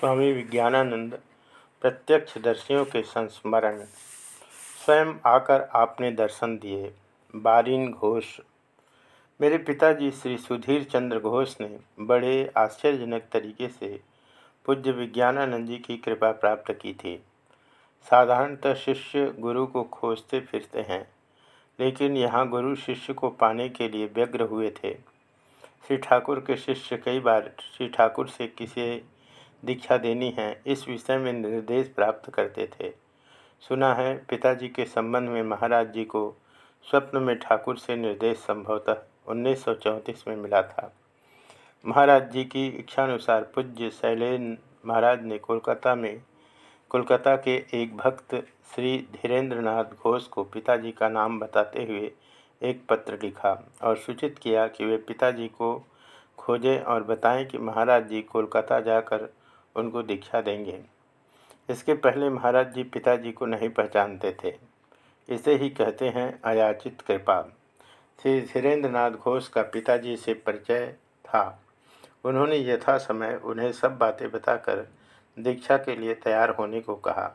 स्वामी विज्ञानानंद, प्रत्यक्षदर्शियों के संस्मरण। स्वयं आकर आपने दर्शन दिए, बारिन घोष। मेरे पिताजी श्री सुधीर चंद्र घोष ने बड़े आश्चर्यजनक तरीके से पूज्य विज्ञानानंद जी की कृपा प्राप्त की थी। साधारणतः शिष्य गुरु को खोजते फिरते हैं, लेकिन यहाँ गुरु शिष्य को पाने के लिए व्यग्र हुए थे। श्री ठाकुर के शिष्य कई बार श्री ठाकुर से किसी दीक्षा देनी है, इस विषय में निर्देश प्राप्त करते थे। सुना है, पिताजी के संबंध में महाराज जी को स्वप्न में ठाकुर से निर्देश संभवतः 1934 में मिला था। महाराज जी की इच्छानुसार पूज्य शैलेन महाराज ने कोलकाता में, कोलकाता के एक भक्त श्री धीरेन्द्रनाथ घोष को पिताजी का नाम बताते हुए एक पत्र लिखा और सूचित किया कि वे पिताजी को खोजें और बताएँ कि महाराज जी कोलकाता जाकर उनको दीक्षा देंगे। इसके पहले महाराज जी पिताजी को नहीं पहचानते थे। इसे ही कहते हैं अयाचित कृपा। श्री धीरेन्द्र नाथ घोष का पिताजी से परिचय था। उन्होंने यथा समय उन्हें सब बातें बताकर दीक्षा के लिए तैयार होने को कहा।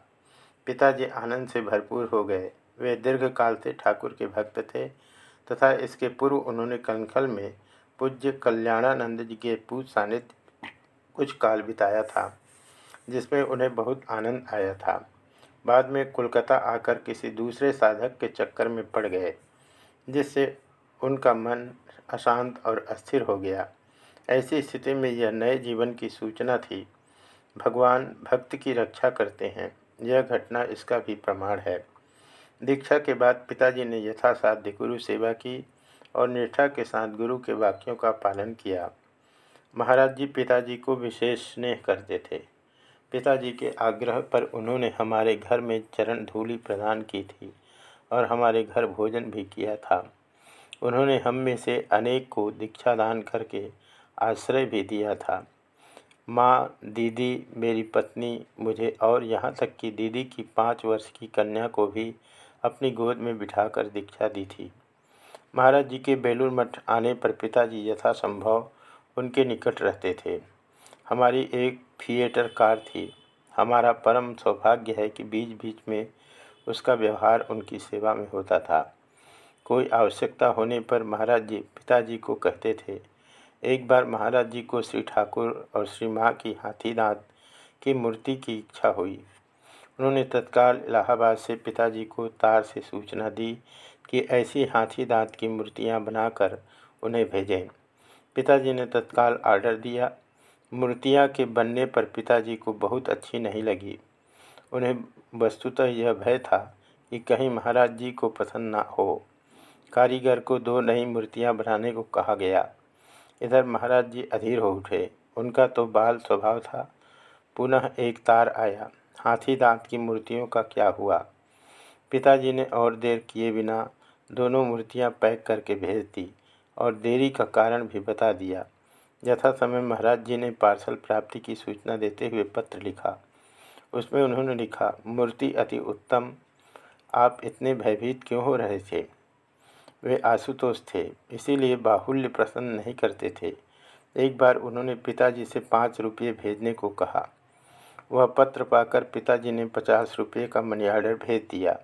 पिताजी आनंद से भरपूर हो गए। वे दीर्घकाल से ठाकुर के भक्त थे तथा इसके पूर्व उन्होंने कनखल में पूज्य कल्याणानंद जी के पूज सानिध्य कुछ काल बिताया था, जिसमें उन्हें बहुत आनंद आया था। बाद में कोलकाता आकर किसी दूसरे साधक के चक्कर में पड़ गए, जिससे उनका मन अशांत और अस्थिर हो गया। ऐसी स्थिति में यह नए जीवन की सूचना थी, भगवान भक्त की रक्षा करते हैं, यह घटना इसका भी प्रमाण है। दीक्षा के बाद पिताजी ने यथासाध्य गुरु सेवा की और निष्ठा के साथ गुरु के वाक्यों का पालन किया। महाराज जी पिताजी को विशेष स्नेह करते थे। पिताजी के आग्रह पर उन्होंने हमारे घर में चरण धूलि प्रदान की थी और हमारे घर भोजन भी किया था। उन्होंने हम में से अनेक को दीक्षा दान करके आश्रय भी दिया था। माँ, दीदी, मेरी पत्नी, मुझे और यहाँ तक कि दीदी की पाँच वर्ष की कन्या को भी अपनी गोद में बिठाकर दीक्षा दी थी। महाराज जी के बेलूर मठ आने पर पिताजी यथासंभव उनके निकट रहते थे। हमारी एक थिएटर कार थी। हमारा परम सौभाग्य है कि बीच बीच में उसका व्यवहार उनकी सेवा में होता था। कोई आवश्यकता होने पर महाराज जी, पिताजी को कहते थे। एक बार महाराज जी को श्री ठाकुर और श्री माँ की हाथी दांत की मूर्ति की इच्छा हुई। उन्होंने तत्काल इलाहाबाद से पिताजी को तार से सूचना दी कि ऐसी हाथी दांत की मूर्तियाँ बनाकर उन्हें भेजें। पिताजी ने तत्काल आर्डर दिया। मूर्तियाँ के बनने पर पिताजी को बहुत अच्छी नहीं लगी। उन्हें वस्तुतः यह भय था कि कहीं महाराज जी को पसंद ना हो। कारीगर को दो नई मूर्तियाँ बनाने को कहा गया। इधर महाराज जी अधीर हो उठे। उनका तो बाल स्वभाव था। पुनः एक तार आया। हाथी दांत की मूर्तियों का क्या हुआ? पिताजी ने और देर किए बिना दोनों मूर्तियाँ पैक करके भेज दी। और देरी का कारण भी बता दिया। यथा समय महाराज जी ने पार्सल प्राप्ति की सूचना देते हुए पत्र लिखा। उसमें उन्होंने लिखा, मूर्ति अति उत्तम। आप इतने भयभीत क्यों हो रहे थे? वे आशुतोष थे, इसीलिए बाहुल्य प्रसन्न नहीं करते थे। एक बार उन्होंने पिताजी से पाँच रुपये भेजने को कहा। वह पत्र पाकर पिताजी ने पचास रुपये का मनी ऑर्डर भेज दिया।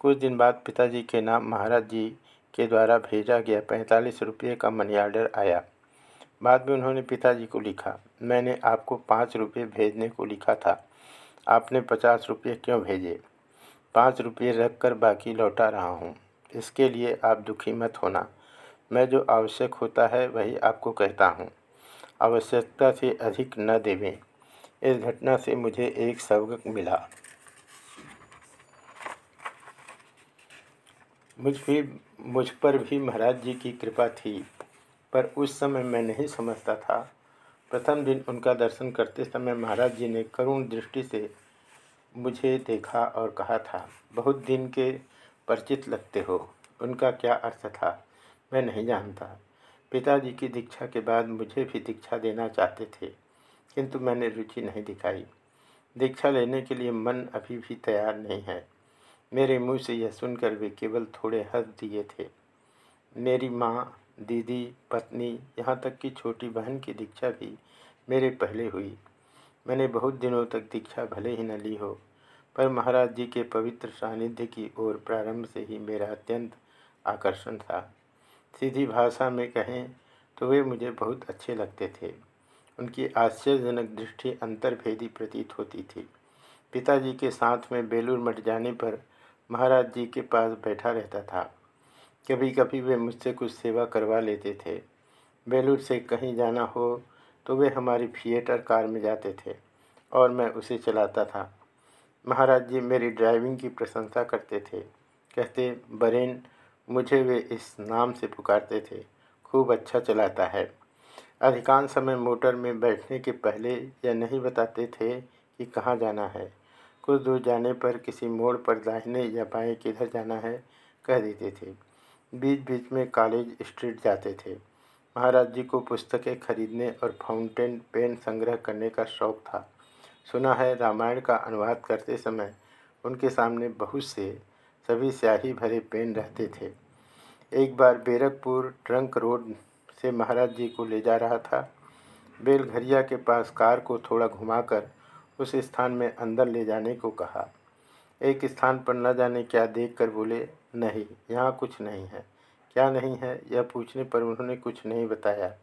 कुछ दिन बाद पिताजी के नाम महाराज जी के द्वारा भेजा गया पैंतालीस रुपये का मनी ऑर्डर आया। बाद में उन्होंने पिताजी को लिखा, मैंने आपको पाँच रुपये भेजने को लिखा था। आपने पचास रुपये क्यों भेजे? पाँच रुपये रख कर बाकी लौटा रहा हूँ। इसके लिए आप दुखी मत होना। मैं जो आवश्यक होता है वही आपको कहता हूँ। आवश्यकता से अधिक न देवें। इस घटना से मुझे एक सबक मिला। मुझ भी, मुझ पर भी महाराज जी की कृपा थी, पर उस समय मैं नहीं समझता था। प्रथम दिन उनका दर्शन करते समय महाराज जी ने करुण दृष्टि से मुझे देखा और कहा था, बहुत दिन के परिचित लगते हो, उनका क्या अर्थ था, मैं नहीं जानता। पिताजी की दीक्षा के बाद मुझे भी दीक्षा देना चाहते थे, किंतु मैंने रुचि नहीं दिखाई। दीक्षा लेने के लिए मन अभी भी तैयार नहीं है। मेरे मुँह से यह सुनकर वे केवल थोड़े हंस दिए थे। मेरी माँ, दीदी, पत्नी, यहाँ तक कि छोटी बहन की दीक्षा भी मेरे पहले हुई। मैंने बहुत दिनों तक दीक्षा भले ही न ली हो, पर महाराज जी के पवित्र सानिध्य की ओर प्रारंभ से ही मेरा अत्यंत आकर्षण था। सीधी भाषा में कहें तो वे मुझे बहुत अच्छे लगते थे। उनकी आश्चर्यजनक दृष्टि अंतर्भेदी प्रतीत होती थी। पिताजी के साथ में बेलूर मठ जाने पर महाराज जी के पास बैठा रहता था। कभी कभी वे मुझसे कुछ सेवा करवा लेते थे। बेलूर से कहीं जाना हो तो वे हमारी थिएटर कार में जाते थे और मैं उसे चलाता था। महाराज जी मेरी ड्राइविंग की प्रशंसा करते थे। कहते, बरेन, मुझे वे इस नाम से पुकारते थे। खूब अच्छा चलाता है। अधिकांश समय मोटर में बैठने के पहले यह नहीं बताते थे कि कहाँ जाना है। कुछ दूर जाने पर किसी मोड़ पर दाहिने या बाएँ किधर जाना है, कह देते थे। बीच बीच में कॉलेज स्ट्रीट जाते थे। महाराज जी को पुस्तकें खरीदने और फाउंटेन पेन संग्रह करने का शौक था। सुना है, रामायण का अनुवाद करते समय उनके सामने बहुत से, सभी स्याही भरे पेन रहते थे। एक बार बेरकपुर ट्रंक रोड से महाराज जी को ले जा रहा था। बेलघरिया के पास कार को थोड़ा घुमाकर उस स्थान में अंदर ले जाने को कहा। एक स्थान पर न जाने क्या देखकर बोले, नहीं, यहाँ कुछ नहीं है। क्या नहीं है, यह पूछने पर उन्होंने कुछ नहीं बताया।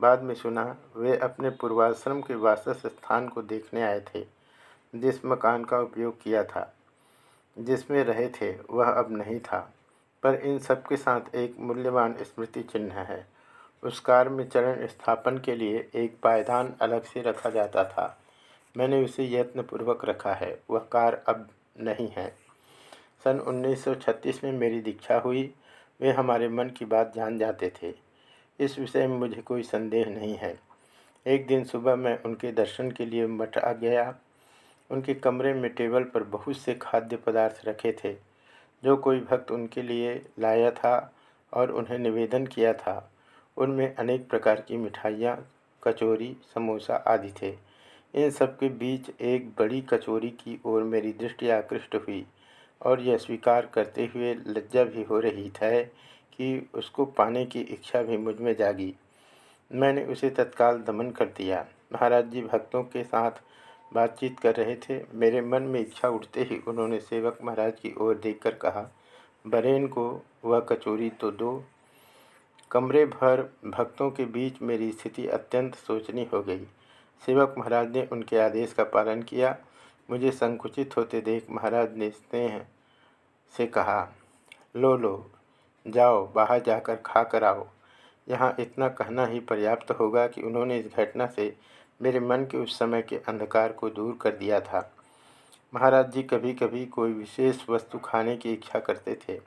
बाद में सुना, वे अपने पूर्वाश्रम के वासस स्थान को देखने आए थे, जिस मकान का उपयोग किया था, जिसमें रहे थे, वह अब नहीं था। पर इन सब के साथ एक मूल्यवान स्मृति चिन्ह है। उस कार में चरण स्थापन के लिए एक पायदान अलग से रखा जाता था। मैंने उसे यत्नपूर्वक रखा है। वह कार अब नहीं है। सन 1936 में मेरी दीक्षा हुई। वे हमारे मन की बात जान जाते थे। इस विषय में मुझे कोई संदेह नहीं है। एक दिन सुबह मैं उनके दर्शन के लिए मठ आ गया। उनके कमरे में टेबल पर बहुत से खाद्य पदार्थ रखे थे। जो कोई भक्त उनके लिए लाया था और उन्हें निवेदन किया था। उनमें अनेक प्रकार की मिठाइयाँ, कचौरी, समोसा आदि थे। इन सब के बीच एक बड़ी कचोरी की ओर मेरी दृष्टि आकृष्ट हुई और यह स्वीकार करते हुए लज्जा भी हो रही था कि उसको पाने की इच्छा भी मुझमें जागी। मैंने उसे तत्काल दमन कर दिया। महाराज जी भक्तों के साथ बातचीत कर रहे थे। मेरे मन में इच्छा उठते ही उन्होंने सेवक महाराज की ओर देखकर कहा, बरेन को वह कचोरी तो दो। कमरे भर भक्तों के बीच मेरी स्थिति अत्यंत सोचनी हो गई। सेवक महाराज ने उनके आदेश का पालन किया। मुझे संकुचित होते देख महाराज ने स्नेह से कहा, लो लो, जाओ, बाहर जाकर खा कर आओ। यहाँ इतना कहना ही पर्याप्त होगा कि उन्होंने इस घटना से मेरे मन के उस समय के अंधकार को दूर कर दिया था। महाराज जी कभी कभी कोई विशेष वस्तु खाने की इच्छा करते थे,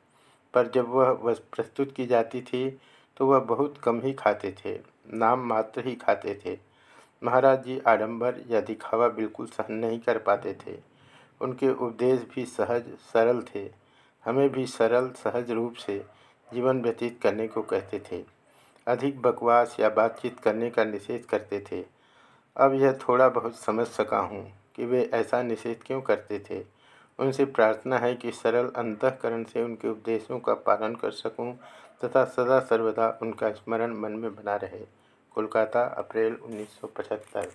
पर जब वह वस्तु प्रस्तुत की जाती थी तो वह बहुत कम ही खाते थे, नाम मात्र ही खाते थे। महाराज जी आडंबर या दिखावा बिल्कुल सहन नहीं कर पाते थे। उनके उपदेश भी सहज, सरल थे। हमें भी सरल, सहज रूप से जीवन व्यतीत करने को कहते थे। अधिक बकवास या बातचीत करने का निषेध करते थे। अब यह थोड़ा बहुत समझ सका हूँ कि वे ऐसा निषेध क्यों करते थे। उनसे प्रार्थना है कि सरल अंतकरण से उनके उपदेशों का पालन कर सकूँ तथा सदा सर्वदा उनका स्मरण मन में बना रहे। कोलकाता अप्रैल 1975